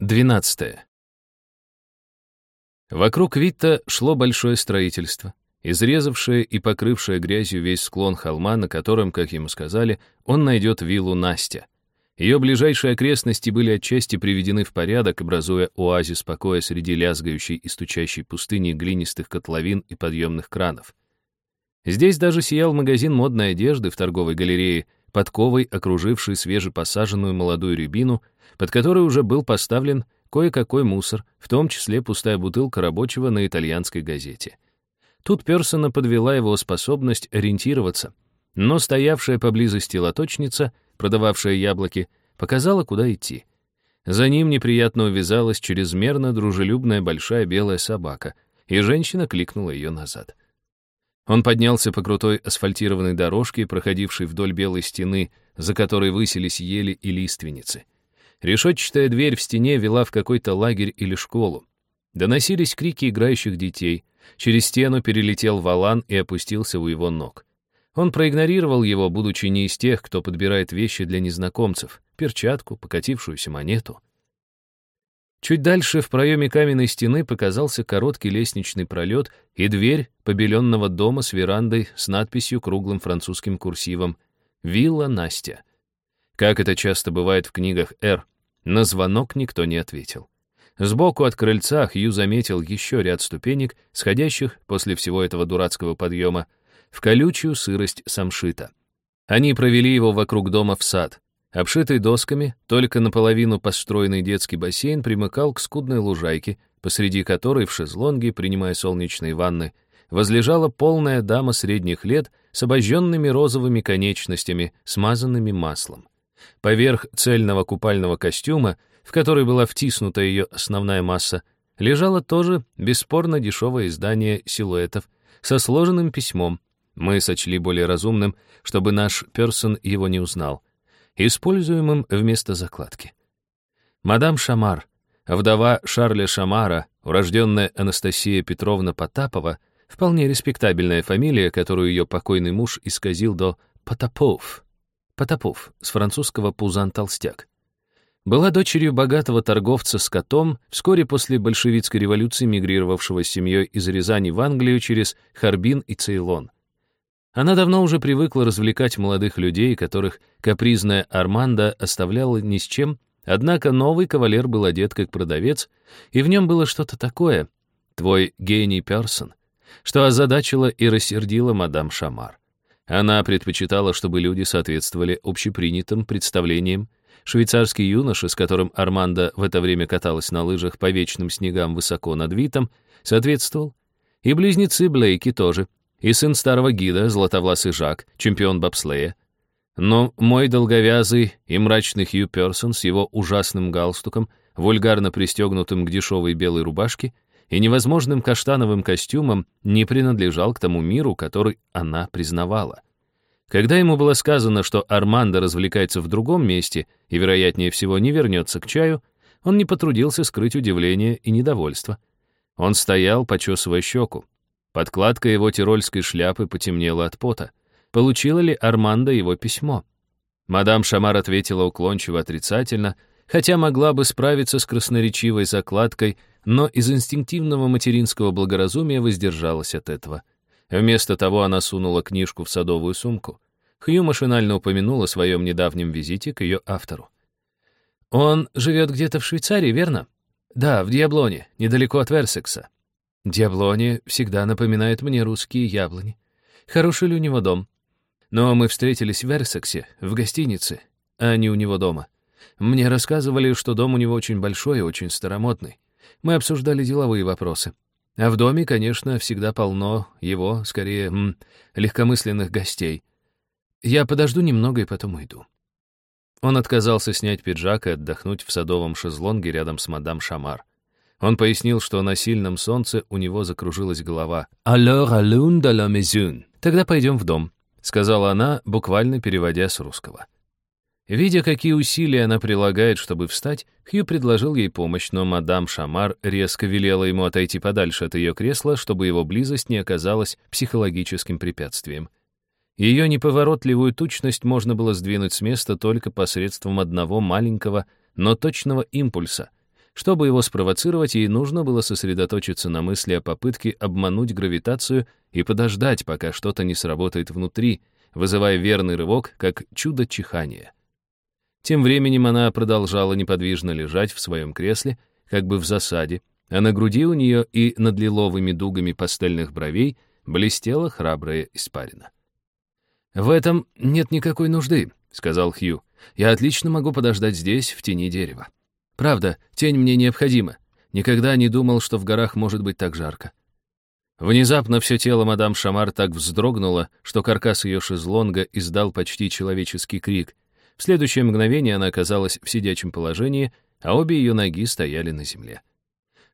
12. Вокруг Витта шло большое строительство, изрезавшее и покрывшее грязью весь склон холма, на котором, как ему сказали, он найдет виллу Настя. Ее ближайшие окрестности были отчасти приведены в порядок, образуя оазис покоя среди лязгающей и стучащей пустыни глинистых котловин и подъемных кранов. Здесь даже сиял магазин модной одежды в торговой галерее, подковой, окруживший свежепосаженную молодую рябину, под которой уже был поставлен кое-какой мусор, в том числе пустая бутылка рабочего на итальянской газете. Тут Персона подвела его способность ориентироваться, но стоявшая поблизости лоточница, продававшая яблоки, показала, куда идти. За ним неприятно увязалась чрезмерно дружелюбная большая белая собака, и женщина кликнула ее назад. Он поднялся по крутой асфальтированной дорожке, проходившей вдоль белой стены, за которой высились ели и лиственницы. Решетчатая дверь в стене вела в какой-то лагерь или школу. Доносились крики играющих детей. Через стену перелетел валан и опустился у его ног. Он проигнорировал его, будучи не из тех, кто подбирает вещи для незнакомцев, перчатку, покатившуюся монету. Чуть дальше в проеме каменной стены показался короткий лестничный пролет и дверь побеленного дома с верандой с надписью круглым французским курсивом «Вилла Настя». Как это часто бывает в книгах «Р», на звонок никто не ответил. Сбоку от крыльца Хью заметил еще ряд ступенек, сходящих после всего этого дурацкого подъема, в колючую сырость самшита. Они провели его вокруг дома в сад. Обшитый досками, только наполовину построенный детский бассейн примыкал к скудной лужайке, посреди которой в шезлонге, принимая солнечные ванны, возлежала полная дама средних лет с обожженными розовыми конечностями, смазанными маслом. Поверх цельного купального костюма, в который была втиснута ее основная масса, лежало тоже бесспорно дешевое издание силуэтов со сложенным письмом. Мы сочли более разумным, чтобы наш персон его не узнал — используемым вместо закладки. Мадам Шамар, вдова Шарля Шамара, урожденная Анастасия Петровна Потапова, вполне респектабельная фамилия, которую ее покойный муж исказил до Потапов. Потапов, с французского «пузан-толстяк». Была дочерью богатого торговца скотом, вскоре после большевистской революции мигрировавшего с семьей из Рязани в Англию через Харбин и Цейлон. Она давно уже привыкла развлекать молодых людей, которых капризная Арманда оставляла ни с чем, однако новый кавалер был одет как продавец, и в нем было что-то такое, твой гений Персон, что озадачило и рассердило мадам Шамар. Она предпочитала, чтобы люди соответствовали общепринятым представлениям. Швейцарский юноша, с которым Арманда в это время каталась на лыжах по вечным снегам высоко над Витом, соответствовал. И близнецы Блейки тоже — и сын старого гида, златовласый Жак, чемпион бобслея. Но мой долговязый и мрачный Хью Персон с его ужасным галстуком, вульгарно пристегнутым к дешевой белой рубашке и невозможным каштановым костюмом не принадлежал к тому миру, который она признавала. Когда ему было сказано, что Армандо развлекается в другом месте и, вероятнее всего, не вернется к чаю, он не потрудился скрыть удивление и недовольство. Он стоял, почесывая щеку. Подкладка его тирольской шляпы потемнела от пота. Получила ли Армандо его письмо? Мадам Шамар ответила уклончиво отрицательно, хотя могла бы справиться с красноречивой закладкой, но из инстинктивного материнского благоразумия воздержалась от этого. Вместо того она сунула книжку в садовую сумку. Хью машинально упомянул о своем недавнем визите к ее автору. «Он живет где-то в Швейцарии, верно?» «Да, в Диаблоне, недалеко от Версекса. Диаблони всегда напоминает мне русские яблони. Хороший ли у него дом? Но мы встретились в Эрсексе, в гостинице, а не у него дома. Мне рассказывали, что дом у него очень большой и очень старомодный. Мы обсуждали деловые вопросы. А в доме, конечно, всегда полно его, скорее, м, легкомысленных гостей. Я подожду немного и потом уйду. Он отказался снять пиджак и отдохнуть в садовом шезлонге рядом с мадам Шамар. Он пояснил, что на сильном солнце у него закружилась голова. «Alors allons de la maison». «Тогда пойдем в дом», — сказала она, буквально переводя с русского. Видя, какие усилия она прилагает, чтобы встать, Хью предложил ей помощь, но мадам Шамар резко велела ему отойти подальше от ее кресла, чтобы его близость не оказалась психологическим препятствием. Ее неповоротливую тучность можно было сдвинуть с места только посредством одного маленького, но точного импульса — Чтобы его спровоцировать, ей нужно было сосредоточиться на мысли о попытке обмануть гравитацию и подождать, пока что-то не сработает внутри, вызывая верный рывок, как чудо чихания. Тем временем она продолжала неподвижно лежать в своем кресле, как бы в засаде, а на груди у нее и над лиловыми дугами пастельных бровей блестела храбрая испарина. «В этом нет никакой нужды», — сказал Хью. «Я отлично могу подождать здесь, в тени дерева. Правда, тень мне необходима. Никогда не думал, что в горах может быть так жарко». Внезапно все тело мадам Шамар так вздрогнуло, что каркас ее шезлонга издал почти человеческий крик. В следующее мгновение она оказалась в сидячем положении, а обе ее ноги стояли на земле.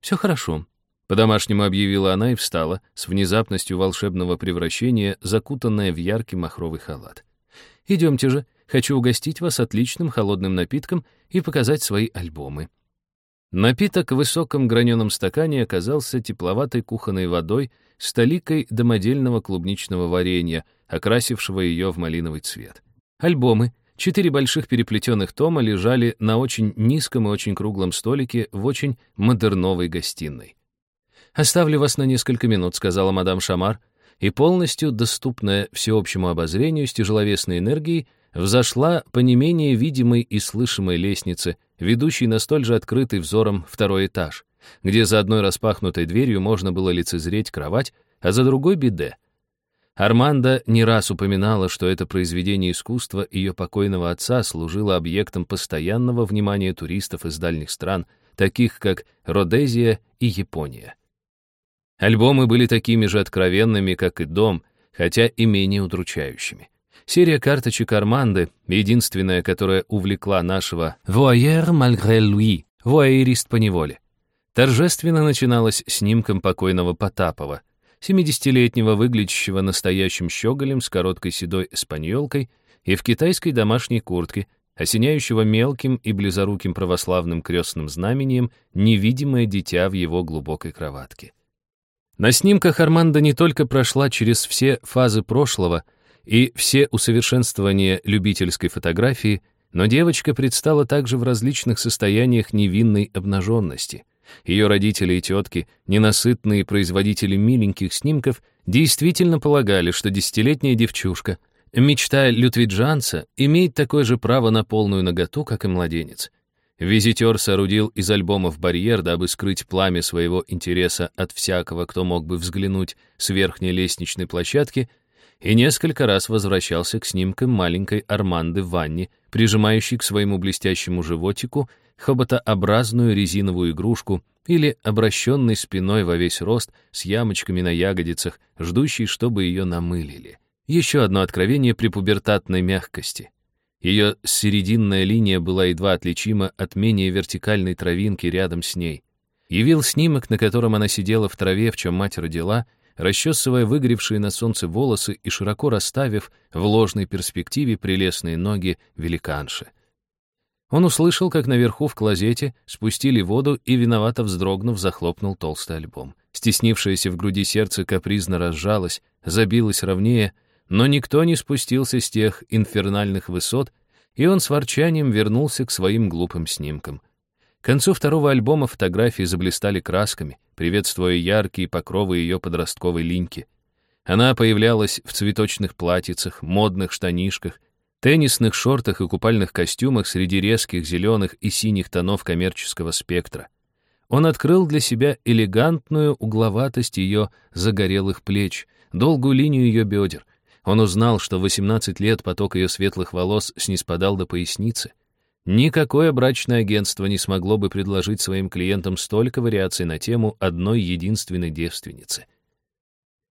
«Все хорошо», — по-домашнему объявила она и встала, с внезапностью волшебного превращения, закутанная в яркий махровый халат. «Идемте же, хочу угостить вас отличным холодным напитком и показать свои альбомы». Напиток в высоком граненом стакане оказался тепловатой кухонной водой с толикой домодельного клубничного варенья, окрасившего ее в малиновый цвет. Альбомы, Четыре больших переплетенных тома лежали на очень низком и очень круглом столике в очень модерновой гостиной. «Оставлю вас на несколько минут», — сказала мадам Шамар, и полностью доступная всеобщему обозрению с тяжеловесной энергией взошла по не менее видимой и слышимой лестнице, ведущей на столь же открытый взором второй этаж, где за одной распахнутой дверью можно было лицезреть кровать, а за другой — биде — Армандо не раз упоминала, что это произведение искусства ее покойного отца служило объектом постоянного внимания туристов из дальних стран, таких как Родезия и Япония. Альбомы были такими же откровенными, как и дом, хотя и менее удручающими. Серия карточек Арманды, единственная, которая увлекла нашего «Voyeur malgré lui», «Вуайерист по неволе», торжественно начиналась снимком покойного Потапова, 70-летнего, выглядящего настоящим щеголем с короткой седой эспаньолкой и в китайской домашней куртке, осеняющего мелким и близоруким православным крестным знамением невидимое дитя в его глубокой кроватке. На снимках Арманда не только прошла через все фазы прошлого и все усовершенствования любительской фотографии, но девочка предстала также в различных состояниях невинной обнаженности — ее родители и тетки, ненасытные производители миленьких снимков, действительно полагали, что десятилетняя девчушка, мечта лютвиджанца, имеет такое же право на полную наготу, как и младенец. Визитер соорудил из альбомов барьер, дабы скрыть пламя своего интереса от всякого, кто мог бы взглянуть с верхней лестничной площадки, и несколько раз возвращался к снимкам маленькой Арманды в ванне, прижимающей к своему блестящему животику хоботообразную резиновую игрушку или обращенной спиной во весь рост с ямочками на ягодицах, ждущей, чтобы ее намылили. Еще одно откровение при пубертатной мягкости. Ее серединная линия была едва отличима от менее вертикальной травинки рядом с ней. Явил снимок, на котором она сидела в траве, в чем мать родила, расчесывая выгоревшие на солнце волосы и широко расставив в ложной перспективе прелестные ноги великанши. Он услышал, как наверху в клозете спустили воду и, виновато вздрогнув, захлопнул толстый альбом. Стеснившееся в груди сердце капризно разжалось, забилось ровнее, но никто не спустился с тех инфернальных высот, и он с ворчанием вернулся к своим глупым снимкам. К концу второго альбома фотографии заблистали красками, приветствуя яркие покровы ее подростковой линьки. Она появлялась в цветочных платьицах, модных штанишках, теннисных шортах и купальных костюмах среди резких зеленых и синих тонов коммерческого спектра. Он открыл для себя элегантную угловатость ее загорелых плеч, долгую линию ее бедер. Он узнал, что в 18 лет поток ее светлых волос сниспадал до поясницы. Никакое брачное агентство не смогло бы предложить своим клиентам столько вариаций на тему одной единственной девственницы.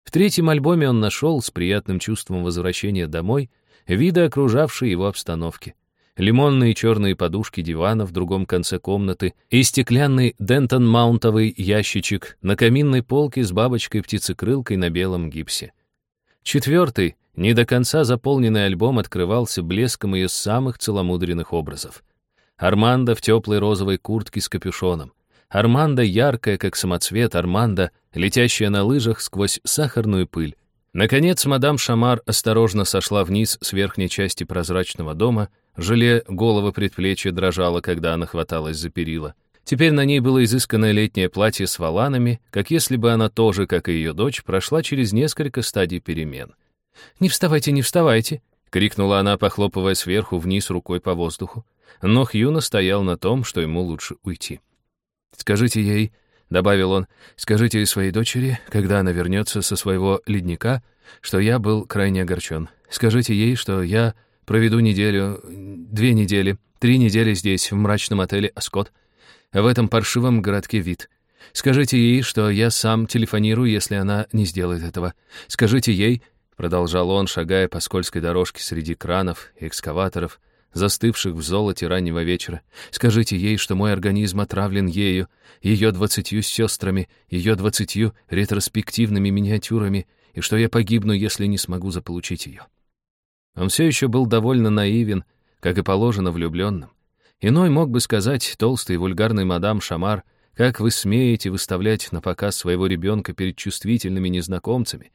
В третьем альбоме он нашел, с приятным чувством возвращения домой, виды окружавшей его обстановки. Лимонные черные подушки дивана в другом конце комнаты и стеклянный Дентон-маунтовый ящичек на каминной полке с бабочкой-птицекрылкой на белом гипсе. Четвертый, не до конца заполненный альбом открывался блеском ее самых целомудренных образов. Армандо в теплой розовой куртке с капюшоном. Армандо яркая, как самоцвет, Армандо, летящая на лыжах сквозь сахарную пыль. Наконец, мадам Шамар осторожно сошла вниз с верхней части прозрачного дома, желе голого предплечья дрожала, когда она хваталась за перила. Теперь на ней было изысканное летнее платье с воланами, как если бы она тоже, как и ее дочь, прошла через несколько стадий перемен. «Не вставайте, не вставайте!» — крикнула она, похлопывая сверху вниз рукой по воздуху. Но Хьюна стоял на том, что ему лучше уйти. «Скажите ей», — добавил он, — «скажите своей дочери, когда она вернется со своего ледника, что я был крайне огорчен. Скажите ей, что я проведу неделю, две недели, три недели здесь, в мрачном отеле «Аскот», в этом паршивом городке вид. Скажите ей, что я сам телефонирую, если она не сделает этого. Скажите ей, — продолжал он, шагая по скользкой дорожке среди кранов и экскаваторов, застывших в золоте раннего вечера. Скажите ей, что мой организм отравлен ею, ее двадцатью сестрами, ее двадцатью ретроспективными миниатюрами, и что я погибну, если не смогу заполучить ее. Он все еще был довольно наивен, как и положено влюбленным. Иной мог бы сказать, толстый вульгарный мадам Шамар, как вы смеете выставлять на показ своего ребенка перед чувствительными незнакомцами.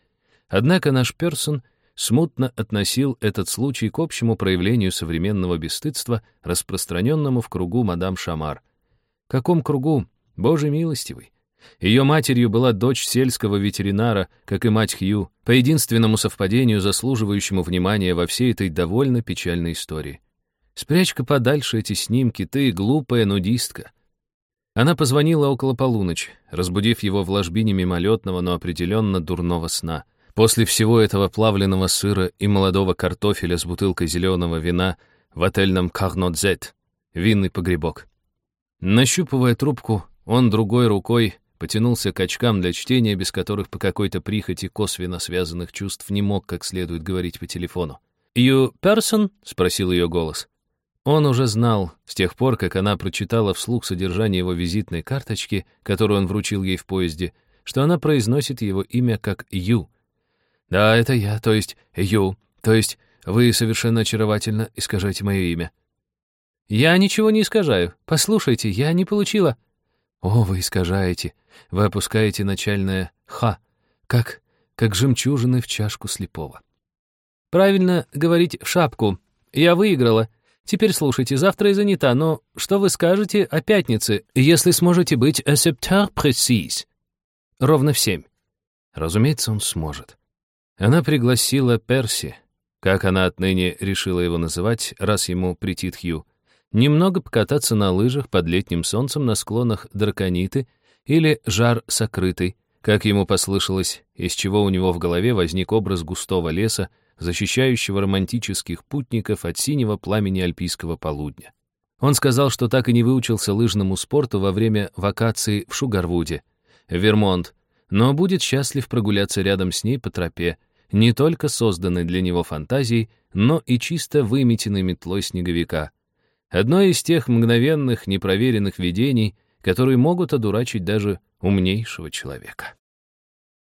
Однако наш Персон смутно относил этот случай к общему проявлению современного бесстыдства, распространенному в кругу мадам Шамар. Каком кругу? Боже милостивый! Ее матерью была дочь сельского ветеринара, как и мать Хью, по единственному совпадению, заслуживающему внимания во всей этой довольно печальной истории. Спрячь-ка подальше эти снимки, ты глупая нудистка. Она позвонила около полуночи, разбудив его в ложбине мимолетного, но определенно дурного сна. После всего этого плавленного сыра и молодого картофеля с бутылкой зеленого вина в отельном Карнотзет, винный погребок. Нащупывая трубку, он другой рукой потянулся к очкам для чтения, без которых по какой-то прихоти косвенно связанных чувств не мог как следует говорить по телефону. «You person?» — спросил ее голос. Он уже знал, с тех пор, как она прочитала вслух содержание его визитной карточки, которую он вручил ей в поезде, что она произносит его имя как «Ю». «Да, это я, то есть Ю, то есть вы совершенно очаровательно искажаете мое имя». «Я ничего не искажаю. Послушайте, я не получила...» «О, вы искажаете. Вы опускаете начальное «ха», как, как жемчужины в чашку слепого». «Правильно говорить в шапку. Я выиграла. Теперь слушайте, завтра я занята, но что вы скажете о пятнице, если сможете быть «accepteur précis»?» Ровно в семь. Разумеется, он сможет. Она пригласила Перси, как она отныне решила его называть, раз ему претит Хью, немного покататься на лыжах под летним солнцем на склонах Дракониты или Жар Сокрытый, как ему послышалось, из чего у него в голове возник образ густого леса, защищающего романтических путников от синего пламени альпийского полудня. Он сказал, что так и не выучился лыжному спорту во время вакации в Шугарвуде, Вермонт, но будет счастлив прогуляться рядом с ней по тропе, не только созданной для него фантазией, но и чисто выметенной метлой снеговика. Одно из тех мгновенных, непроверенных видений, которые могут одурачить даже умнейшего человека.